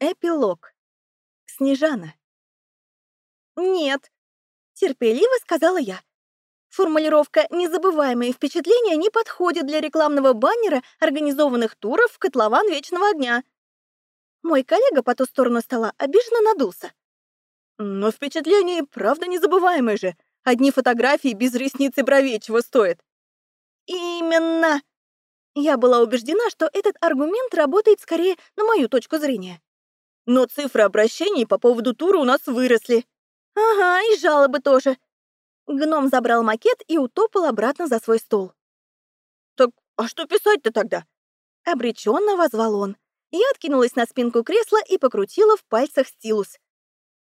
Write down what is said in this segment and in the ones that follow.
Эпилог. Снежана. «Нет», — терпеливо сказала я. Формулировка «незабываемые впечатления» не подходит для рекламного баннера организованных туров в котлован Вечного Огня. Мой коллега по ту сторону стола обиженно надулся. «Но впечатления правда незабываемые же. Одни фотографии без ресниц и бровей чего стоят». «Именно!» Я была убеждена, что этот аргумент работает скорее на мою точку зрения. Но цифры обращений по поводу тура у нас выросли. Ага, и жалобы тоже. Гном забрал макет и утопал обратно за свой стол. Так а что писать-то тогда? Обреченно возвал он. Я откинулась на спинку кресла и покрутила в пальцах стилус.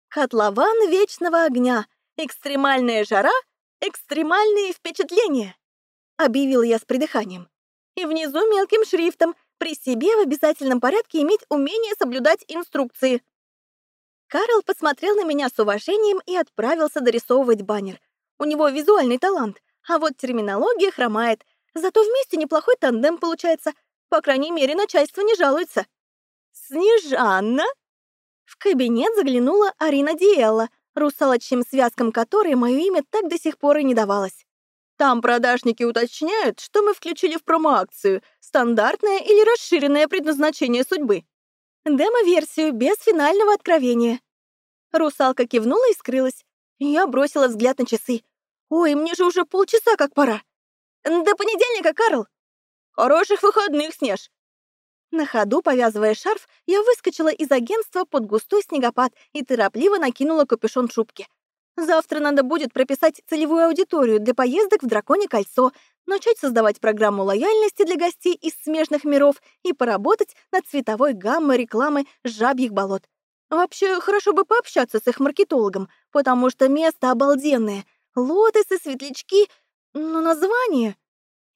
Котлован вечного огня, экстремальная жара, экстремальные впечатления, объявил я с придыханием. И внизу мелким шрифтом при себе в обязательном порядке иметь умение соблюдать инструкции. Карл посмотрел на меня с уважением и отправился дорисовывать баннер. У него визуальный талант, а вот терминология хромает. Зато вместе неплохой тандем получается. По крайней мере, начальство не жалуется. «Снежанна?» В кабинет заглянула Арина Диэлла, русалочьим связкам которой мое имя так до сих пор и не давалось. Там продажники уточняют, что мы включили в промо-акцию, стандартное или расширенное предназначение судьбы. Демо-версию без финального откровения. Русалка кивнула и скрылась. Я бросила взгляд на часы. Ой, мне же уже полчаса как пора. До понедельника, Карл. Хороших выходных, Снеж. На ходу, повязывая шарф, я выскочила из агентства под густой снегопад и торопливо накинула капюшон шубки. Завтра надо будет прописать целевую аудиторию для поездок в Драконе кольцо, начать создавать программу лояльности для гостей из смежных миров и поработать над цветовой гаммой рекламы жабьих болот. Вообще, хорошо бы пообщаться с их маркетологом, потому что место обалденное. Лотосы, светлячки, но название...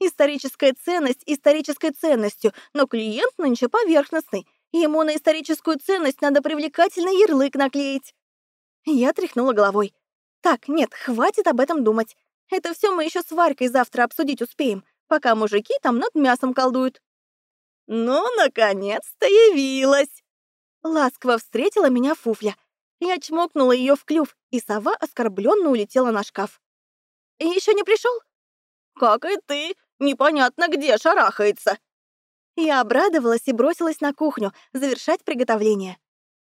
Историческая ценность исторической ценностью, но клиент нынче поверхностный. Ему на историческую ценность надо привлекательный ярлык наклеить. Я тряхнула головой. Так, нет, хватит об этом думать. Это все мы еще с Варькой завтра обсудить успеем, пока мужики там над мясом колдуют. Ну, наконец-то явилась! Ласково встретила меня Фуфля. Я чмокнула ее в клюв, и сова оскорбленно улетела на шкаф. Еще не пришел? Как и ты, непонятно где шарахается. Я обрадовалась и бросилась на кухню завершать приготовление.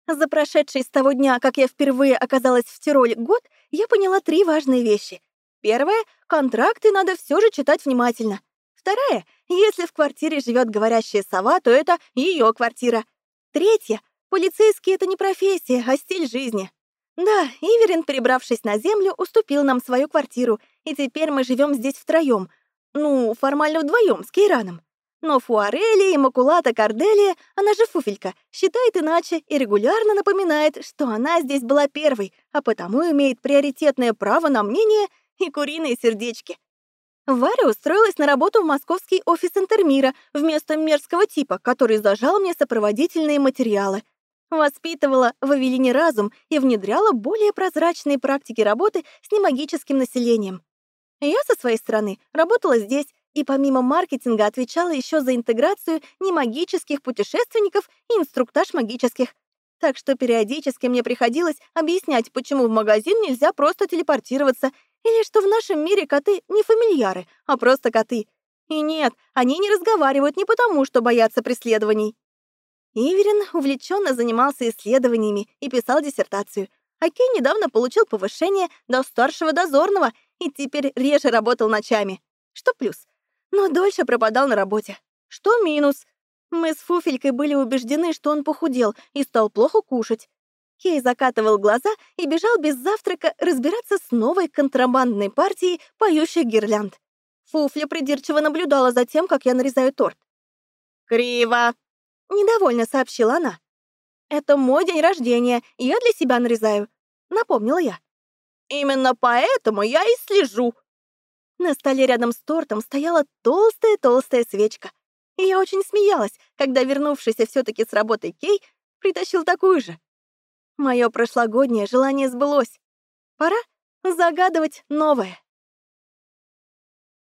За прошедший с того дня, как я впервые оказалась в Тироле год, я поняла три важные вещи. Первое — контракты надо все же читать внимательно. Вторая — если в квартире живет говорящая сова, то это ее квартира. Третье — полицейский — это не профессия, а стиль жизни. Да, Иверин, перебравшись на землю, уступил нам свою квартиру, и теперь мы живем здесь втроем. Ну, формально вдвоем с Кейраном. Но Фуарели, Иммакулата Корделия, она же Фуфелька, считает иначе и регулярно напоминает, что она здесь была первой, а потому имеет приоритетное право на мнение и куриные сердечки. Варя устроилась на работу в московский офис Интермира вместо мерзкого типа, который зажал мне сопроводительные материалы. Воспитывала в Авелине разум и внедряла более прозрачные практики работы с немагическим населением. Я, со своей стороны, работала здесь, и помимо маркетинга отвечала еще за интеграцию немагических путешественников и инструктаж магических. Так что периодически мне приходилось объяснять, почему в магазин нельзя просто телепортироваться, или что в нашем мире коты не фамильяры, а просто коты. И нет, они не разговаривают не потому, что боятся преследований. Иверин увлеченно занимался исследованиями и писал диссертацию. А Кей недавно получил повышение до старшего дозорного и теперь реже работал ночами. Что плюс? Но дольше пропадал на работе. Что минус? Мы с Фуфелькой были убеждены, что он похудел и стал плохо кушать. Кей закатывал глаза и бежал без завтрака разбираться с новой контрабандной партией поющих гирлянд. Фуфля придирчиво наблюдала за тем, как я нарезаю торт. «Криво!» — недовольно сообщила она. «Это мой день рождения, и я для себя нарезаю», — напомнила я. «Именно поэтому я и слежу», на столе рядом с тортом стояла толстая-толстая свечка. И я очень смеялась, когда вернувшийся все таки с работы Кей притащил такую же. Мое прошлогоднее желание сбылось. Пора загадывать новое.